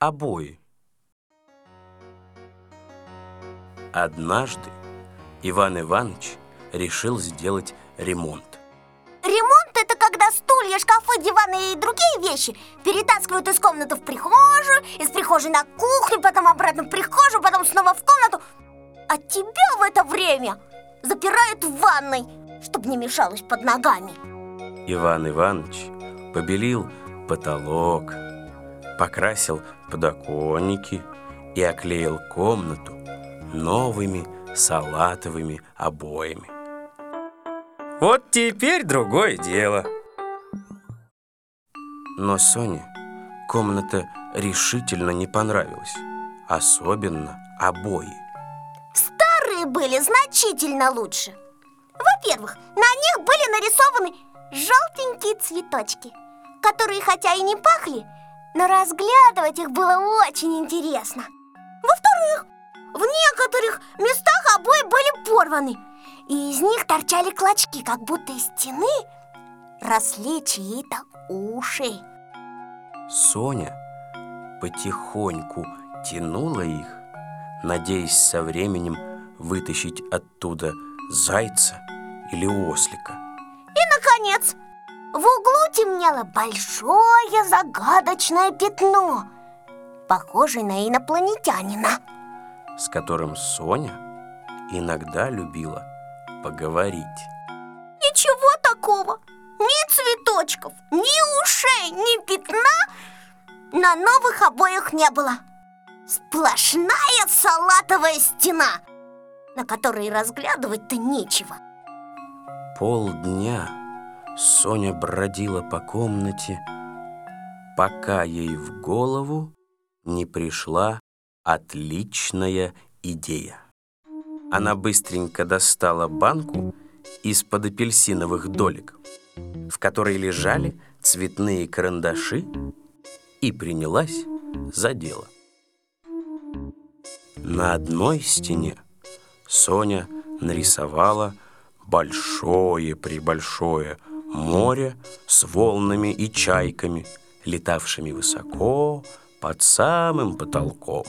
обои. Однажды Иван Иванович решил сделать ремонт. Ремонт – это когда стулья, шкафы, диваны и другие вещи перетаскивают из комнаты в прихожую, из прихожей на кухню, потом обратно в прихожую, потом снова в комнату. А тебя в это время запирают в ванной, чтобы не мешалось под ногами. Иван Иванович побелил потолок, покрасил подоконники и оклеил комнату новыми салатовыми обоями. Вот теперь другое дело. Но Соне комната решительно не понравилась, особенно обои. Старые были значительно лучше. Во-первых, на них были нарисованы желтенькие цветочки, которые хотя и не пахли, но разглядывать их было очень интересно. Во-вторых, в некоторых местах обои были порваны, и из них торчали клочки, как будто из стены росли чьи-то уши. Соня потихоньку тянула их, надеясь со временем вытащить оттуда зайца или ослика. И, наконец, в углу темнело большое загадочное пятно, похожее на инопланетянина с которым Соня иногда любила поговорить. Ничего такого, ни цветочков, ни ушей, ни пятна на новых обоях не было. Сплошная салатовая стена, на которой разглядывать-то нечего. Полдня Соня бродила по комнате, пока ей в голову не пришла Отличная идея. Она быстренько достала банку из-под апельсиновых долек, в которой лежали цветные карандаши, и принялась за дело. На одной стене Соня нарисовала большое-пребольшое море с волнами и чайками, летавшими высоко под самым потолком.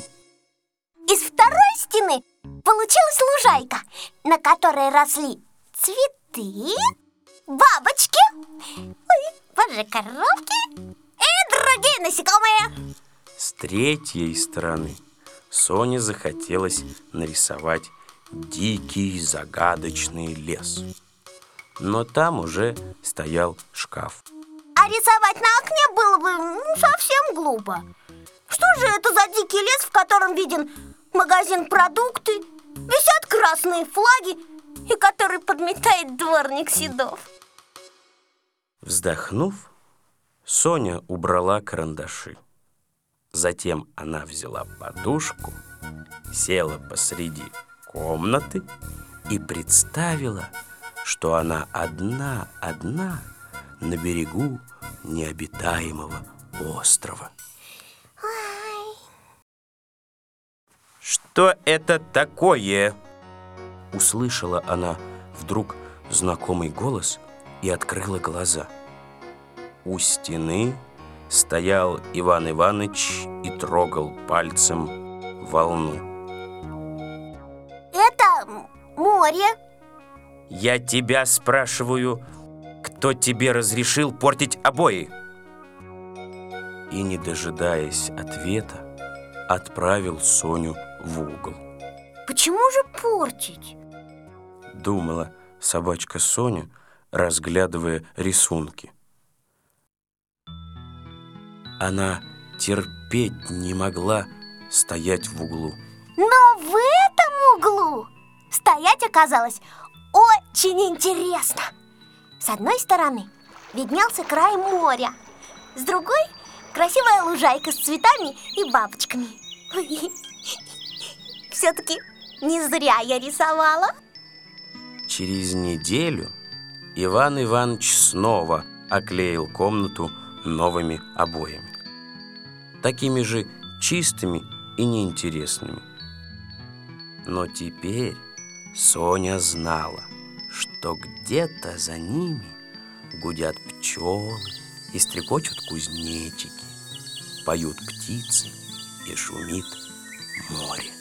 Из второй стены получилась лужайка, на которой росли цветы, бабочки, ой, боже, коровки и другие насекомые. С третьей стороны Соне захотелось нарисовать дикий загадочный лес. Но там уже стоял шкаф. А рисовать на окне было бы ну, совсем глупо. Что же это за дикий лес, в котором виден магазин продукты, висят красные флаги и который подметает дворник Седов. Вздохнув, Соня убрала карандаши. Затем она взяла подушку, села посреди комнаты и представила, что она одна-одна на берегу необитаемого острова. «Что это такое?» Услышала она вдруг знакомый голос и открыла глаза. У стены стоял Иван Иванович и трогал пальцем волну. Это море. Я тебя спрашиваю, кто тебе разрешил портить обои? И, не дожидаясь ответа, отправил Соню в угол. Почему же портить? Думала собачка Соня, разглядывая рисунки. Она терпеть не могла стоять в углу. Но в этом углу стоять оказалось очень интересно. С одной стороны виднелся край моря, с другой – красивая лужайка с цветами и бабочками. Все-таки не зря я рисовала. Через неделю Иван Иванович снова оклеил комнату новыми обоями. Такими же чистыми и неинтересными. Но теперь Соня знала, что где-то за ними гудят пчелы и стрекочут кузнечики, поют птицы и шумит море.